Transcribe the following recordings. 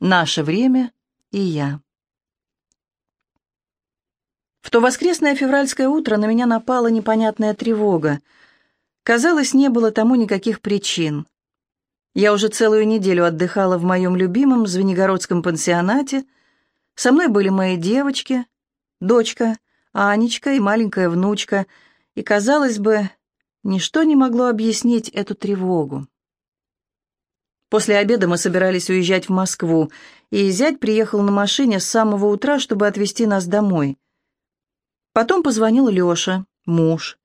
Наше время и я. В то воскресное февральское утро на меня напала непонятная тревога. Казалось, не было тому никаких причин. Я уже целую неделю отдыхала в моем любимом Звенигородском пансионате. Со мной были мои девочки, дочка, Анечка и маленькая внучка, и, казалось бы, ничто не могло объяснить эту тревогу. После обеда мы собирались уезжать в Москву, и зять приехал на машине с самого утра, чтобы отвезти нас домой. Потом позвонил Леша, муж.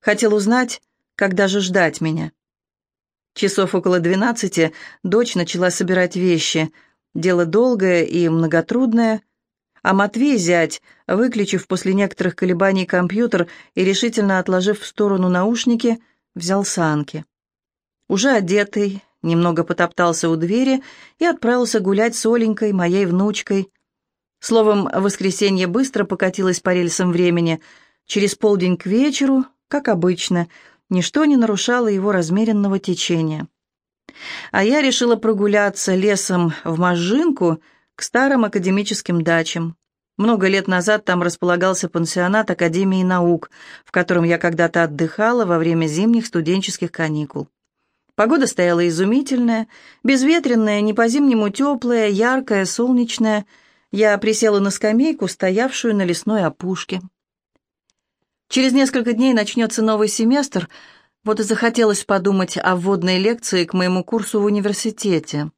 Хотел узнать, когда же ждать меня. Часов около двенадцати дочь начала собирать вещи. Дело долгое и многотрудное. А Матвей, зять, выключив после некоторых колебаний компьютер и решительно отложив в сторону наушники, взял санки. Уже одетый, немного потоптался у двери и отправился гулять с Оленькой, моей внучкой. Словом, воскресенье быстро покатилось по рельсам времени. Через полдень к вечеру, как обычно, ничто не нарушало его размеренного течения. А я решила прогуляться лесом в Можжинку к старым академическим дачам. Много лет назад там располагался пансионат Академии наук, в котором я когда-то отдыхала во время зимних студенческих каникул. Погода стояла изумительная, безветренная, не по-зимнему теплая, яркая, солнечная. Я присела на скамейку, стоявшую на лесной опушке. Через несколько дней начнется новый семестр, вот и захотелось подумать о вводной лекции к моему курсу в университете.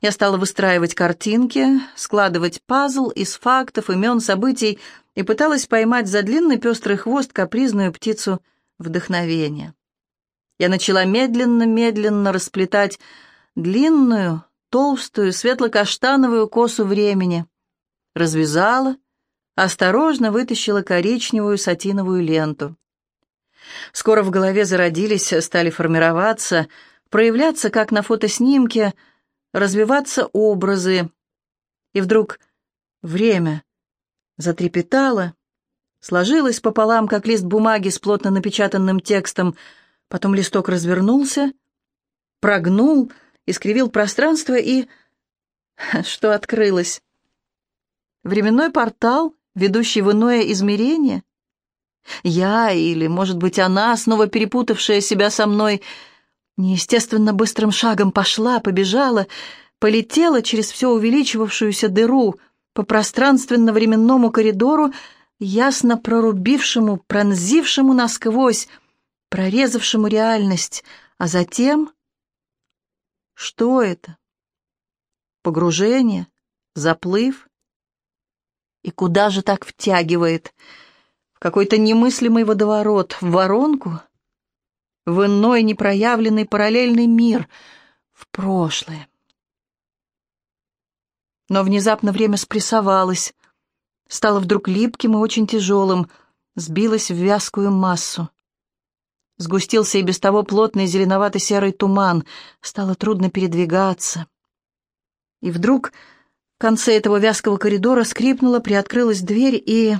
Я стала выстраивать картинки, складывать пазл из фактов, имен, событий и пыталась поймать за длинный пестрый хвост капризную птицу вдохновения. Я начала медленно-медленно расплетать длинную, толстую, светло-каштановую косу времени. Развязала, осторожно вытащила коричневую сатиновую ленту. Скоро в голове зародились, стали формироваться, проявляться, как на фотоснимке, развиваться образы. И вдруг время затрепетало, сложилось пополам, как лист бумаги с плотно напечатанным текстом — Потом листок развернулся, прогнул, искривил пространство и... Что открылось? Временной портал, ведущий в иное измерение? Я, или, может быть, она, снова перепутавшая себя со мной, неестественно быстрым шагом пошла, побежала, полетела через все увеличивавшуюся дыру по пространственно-временному коридору, ясно прорубившему, пронзившему насквозь, прорезавшему реальность, а затем... Что это? Погружение? Заплыв? И куда же так втягивает? В какой-то немыслимый водоворот, в воронку? В иной непроявленный параллельный мир, в прошлое. Но внезапно время спрессовалось, стало вдруг липким и очень тяжелым, сбилось в вязкую массу. Сгустился и без того плотный зеленовато-серый туман. Стало трудно передвигаться. И вдруг в конце этого вязкого коридора скрипнула, приоткрылась дверь, и